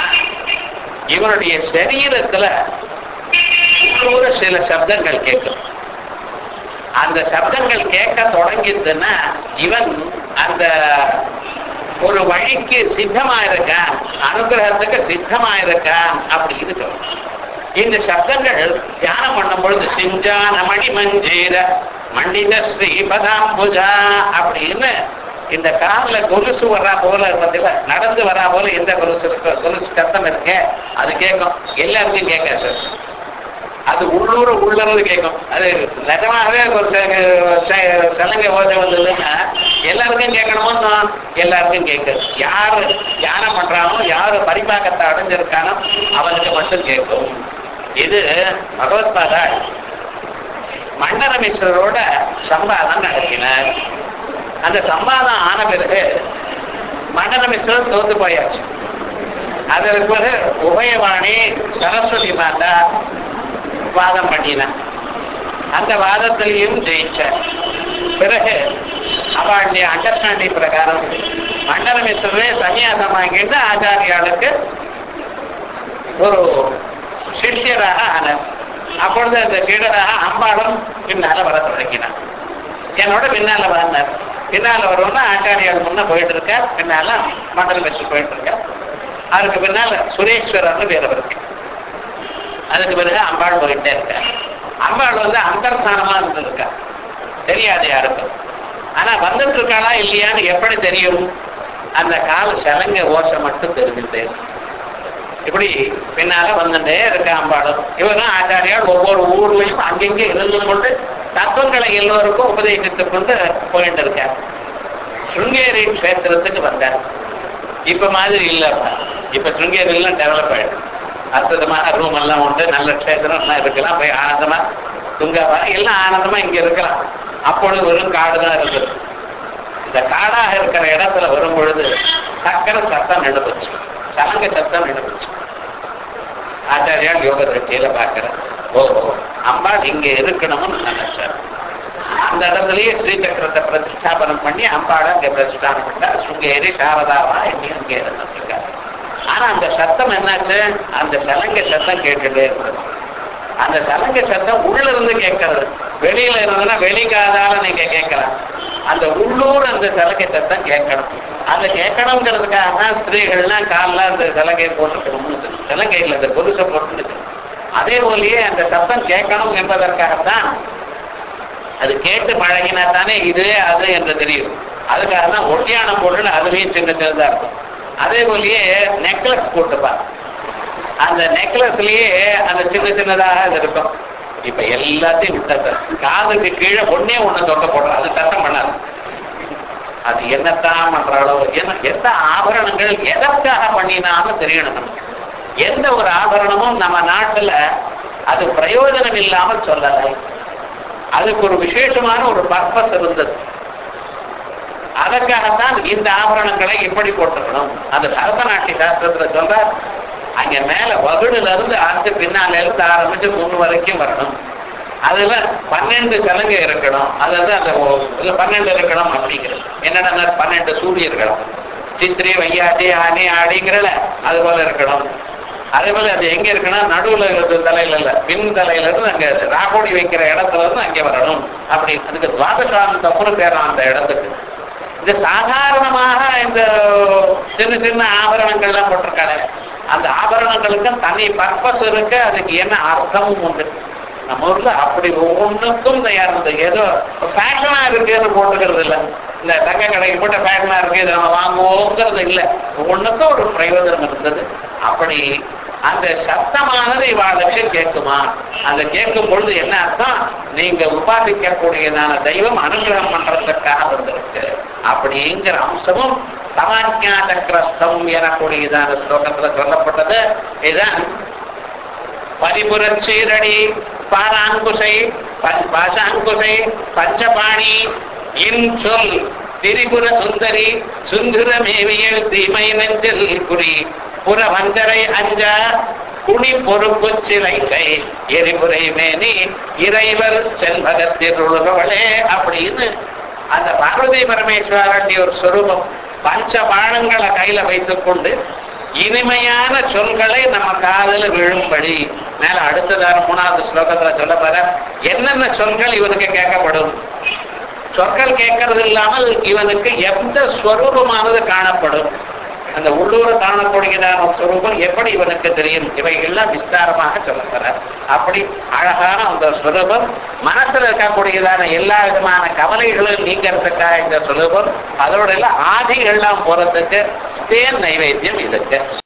இவனுடைய சரீரத்துல உள்ளூர சில சப்தங்கள் கேட்கும். அந்த சப்தங்கள் கேட்க தொடங்கிதுன்னா இவன் அந்த ஒரு வழிக்கு சித்தமா இருக்கான் அனுகிரகத்துக்கு சித்தமா இருக்கான் அப்படின்னு சொல்லும் இந்த சப்தங்கள் தியானம் பண்ணும் பொழுது சிஞ்சான மணி மஞ்சீர மண்டித ஸ்ரீபதாம்புஜா அப்படின்னு இந்த கார்ல கொலுசு வரா போல இருப்பதில்ல நடந்து வரா போல எந்த கொலுசு இருக்கோ கொலுசு சத்தம் இருக்கு? அது கேட்கும் எல்லாருக்கும் கேட்க சார். அது உள்ளூர் உள்ளது கேட்கும். அது நிஜமாகவே ஒரு ச- சலங்கை ஓசை வந்ததுன்னா எல்லாருக்கும் கேட்கணுமோ எல்லாருக்கும் கேட்கும் யாரு தியானம் பண்றானோ யாரு பரிபாகத்தை அடைஞ்சிருக்கானோ அவனுக்கு மட்டும் கேட்கும். இது பகவத்பாதா மண்டனமீஸ்வரோட சம்பாதம் நடத்தினார். அந்த சம்பாதம் ஆன பிறகு மண்டனமீஸ்வரர் தோத்து போயாச்சு. அதற்கு பிறகு உபயவாணி சரஸ்வதி மாதா வாதம் பண்ணினான் அந்த வாதத்திலையும் ஜெயிச்சார். பிறகு அவளுடைய அண்டர்ஸ்டாண்டிங் பிரகாரம் மண்டலமேஸ்வரே சன்னியாசம் வாங்கிட்டு ஆச்சாரியாளுக்கு ஒரு சிஷ்யராக ஆனார். அப்பொழுது அந்த சீடராக அம்பாளும் பின்னால வர தொடங்கினார். என்னோட பின்னால வந்தார். பின்னால வருவோம்னா ஆச்சாரியால் முன்ன போயிட்டு இருக்கார் பின்னால மண்டலமேஸ்வர் போயிட்டு இருக்கார் அதுக்கு பின்னால சுரேஸ்வரர்னு பேர் இருக்கு அதுக்கு பிறகு அம்பாள் போயிட்டே இருக்கா அம்பாள் வந்து அந்தர்தானமா இருந்திருக்கா. தெரியாது யாருக்கும். ஆனா வந்துட்டு இருக்காளா இல்லையான்னு எப்படி தெரியும்? அந்த கால சலங்க ஓசம் மட்டும் தெரிஞ்சுட்டே இப்படி பின்னால வந்துட்டே இருக்க அம்பாளும். இவரும் ஆச்சாரியால் ஒவ்வொரு ஊர்லயும் அங்கெங்கே இருந்து கொண்டு தத்துவங்களை எல்லோருக்கும் உபதேசித்துக் கொண்டு போயிட்டு இருக்கார் சுங்கேரி கஷேத்திரத்துக்கு வந்தார். இப்ப மாதிரி இல்ல இப்ப சுங்கேரியெல்லாம் டெவலப் ஆயிடும் அற்புதமான ரூம் எல்லாம் உண்டு. நல்ல கஷேத்திரம் எல்லாம் இருக்கலாம். போய் ஆனந்தமா துங்கவா எல்லாம் ஆனந்தமா இங்க இருக்கலாம். அப்பொழுது வெறும் காடு தான் இருந்தது. இந்த காடாக இருக்கிற இடத்துல வரும் பொழுது சக்கர சத்தம் எழுந்துச்சு. சலங்க சத்தம் எழுந்துச்சு. ஆச்சாரியால் யோக திருஷ்டியில பார்க்கிறேன் ஓ அம்பாள் இங்க இருக்கணும்னு நினைச்ச அந்த இடத்துலயே ஸ்ரீ சக்கரத்தை பிரதிஷ்டாபனம் பண்ணி அம்பாளை அங்க பிரதிஷ்டானம் பண்ணா சுங்கேரி சாரதாவா என்னையும் அங்கே இருந்திருக்காரு. ஆனா அந்த சத்தம் என்னாச்சு? அந்த சலங்க சத்தம் கேட்டுட்டே இருந்தது. அந்த சலங்க சத்தம் உள்ள இருந்து கேட்கறது. வெளியில இருந்ததுன்னா வெளிக்காதால நீங்க கேட்கலாம். அந்த உள்ளூர் அந்த சலங்கை சத்தம் கேட்கணும். அந்த கேட்கணுங்கிறதுக்காக தான் ஸ்திரீகள்லாம் காலில் அந்த சலங்கை போட்டுக்கணும்னு சலங்கையில் அந்த கொலுசை போட்டுருக்கு அதே போலயே அந்த சத்தம் கேட்கணும் என்பதற்காகத்தான் அது கேட்டு பழகினா தானே இது அது என்று தெரியும். அதுக்காக தான் ஒட்டியானம் போட்டு அதுலேயும் சின்ன சின்னதா இருக்கும். அதே போலயே நெக்லஸ் போட்டுப்பா அந்த நெக்லஸ்லயே அந்த சின்ன சின்னதாக இருக்கும். இப்ப எல்லாத்தையும் விட்டது காதுக்கு கீழே ஒன்னே ஒண்ணு தொக்க போடுறோம். அது சத்தம் பண்ணாது. அது என்னத்தான் பண்றாலோ என்ன எந்த ஆபரணங்கள் எதற்காக பண்ணினாலும் தெரியணும் நமக்கு. எந்த ஒரு ஆபரணமும் நம்ம நாட்டுல அது பிரயோஜனம் இல்லாமல் சொல்லலை. அதுக்கு ஒரு விசேஷமான ஒரு பர்பஸ் இருந்தது. அதற்காகத்தான் இந்த ஆபரணங்களை எப்படி போட்டுக்கணும்? அந்த பரதநாட்டிய சாஸ்திரத்துல சொல்ற அங்க மேல வகுடுல இருந்து அடுத்து பின்னால இருந்து ஆரம்பிச்சு மூணு வரைக்கும் வரணும். அதுல பன்னெண்டு சலங்கை இருக்கணும். அதாவது அந்த பன்னெண்டு இருக்கணும் அப்படிங்கிறது. என்னென்ன பன்னெண்டு சூரியர்களும் சித்திரை வையாட்டி ஆனி ஆடிங்கிறல அது போல இருக்கணும். அதே போல அது எங்க இருக்குன்னா நடுவுல இருக்கிற தலையில இல்ல. பின் தலையில இருந்து அங்க ராகோடி வைக்கிற இடத்துல இருந்து அங்கே வரணும். அப்படி அதுக்கு துவாதசாந்தம்னு பேரும் அந்த இடத்துக்கு. இது சாதாரணமாக இந்த சின்ன சின்ன ஆபரணங்கள்லாம் போட்டிருக்காங்க அந்த ஆபரணங்களுக்கும் தனி பர்பஸ் இருக்கு. அதுக்கு என்ன அர்த்தமும் உண்டு. நம்ம ஊர்ல அப்படி ஒவ்வொன்றுக்கும் தயார் இருந்தது ஏதோ ஃபேஷனா இருக்குன்னு போட்டுக்கிறது இல்லை. இந்த தங்க கடைக்கு போட்ட ஃபேஷனா இருக்கு இதை நம்ம வாங்குவோங்கிறது இல்லை. ஒவ்வொன்றுக்கும் ஒரு பிரயோஜனம் இருந்தது. அப்படி அந்த சத்தமானது இவாளுக்கு கேட்குமா? அந்த கேட்கும் பொழுது என்ன அர்த்தம்? நீங்க உபாசிக்கக்கூடியதான தெய்வம் அனுகிரகம் பண்றதுக்காக வந்திருக்கு. அப்படிங்கிற அம்சமும் சமாஜ்யா சக்கரஸ்தம் எனக்கூடியதான ஸ்லோகத்துல சொல்லப்பட்டது. இதுதான் பரிபுரச்சீரடி பாராங்குசை பாசாங்குசை பஞ்சபாணி இன்சொல் திரிபுர சுந்தரி சுந்தரமேவியல் தீமை நெஞ்சில் குறி புற வஞ்சரை அஞ்சா பொறுப்பு சிலைக்கை எரிபுரை மேனி இறைவர் செண்பகத்திருளவளே அப்படின்னு அந்த பார்வதி பரமேஸ்வரனுடைய ஒரு சொரூபம். பஞ்ச பாணங்களை கையில வைத்துக் கொண்டு இனிமையான சொல்களை நம்ம காதல விழும்படி. மேல அடுத்ததான மூணாவது ஸ்லோகத்துல சொல்ல போற என்னென்ன சொற்கள் இவனுக்கு கேட்கப்படும்? சொற்கள் கேட்கறது இல்லாமல் இவனுக்கு எந்த ஸ்வரூபமானது காணப்படும்? அந்த உள்ளூர காணக்கூடியதான ஸ்வரூபம் எப்படி இவனுக்கு தெரியும்? இவைகள்லாம் விஸ்தாரமாக சொல்லப்படுறார் அப்படி அழகான அந்த ஸ்வரூபம் மனசுல இருக்கக்கூடியதான எல்லா விதமான கவலைகளும் நீங்கிறதுக்காக இந்த ஸ்வரூபம் அதோட எல்லாம் ஆதிகள்லாம் போறதுக்கு தேன் நைவேத்தியம் இதுக்கு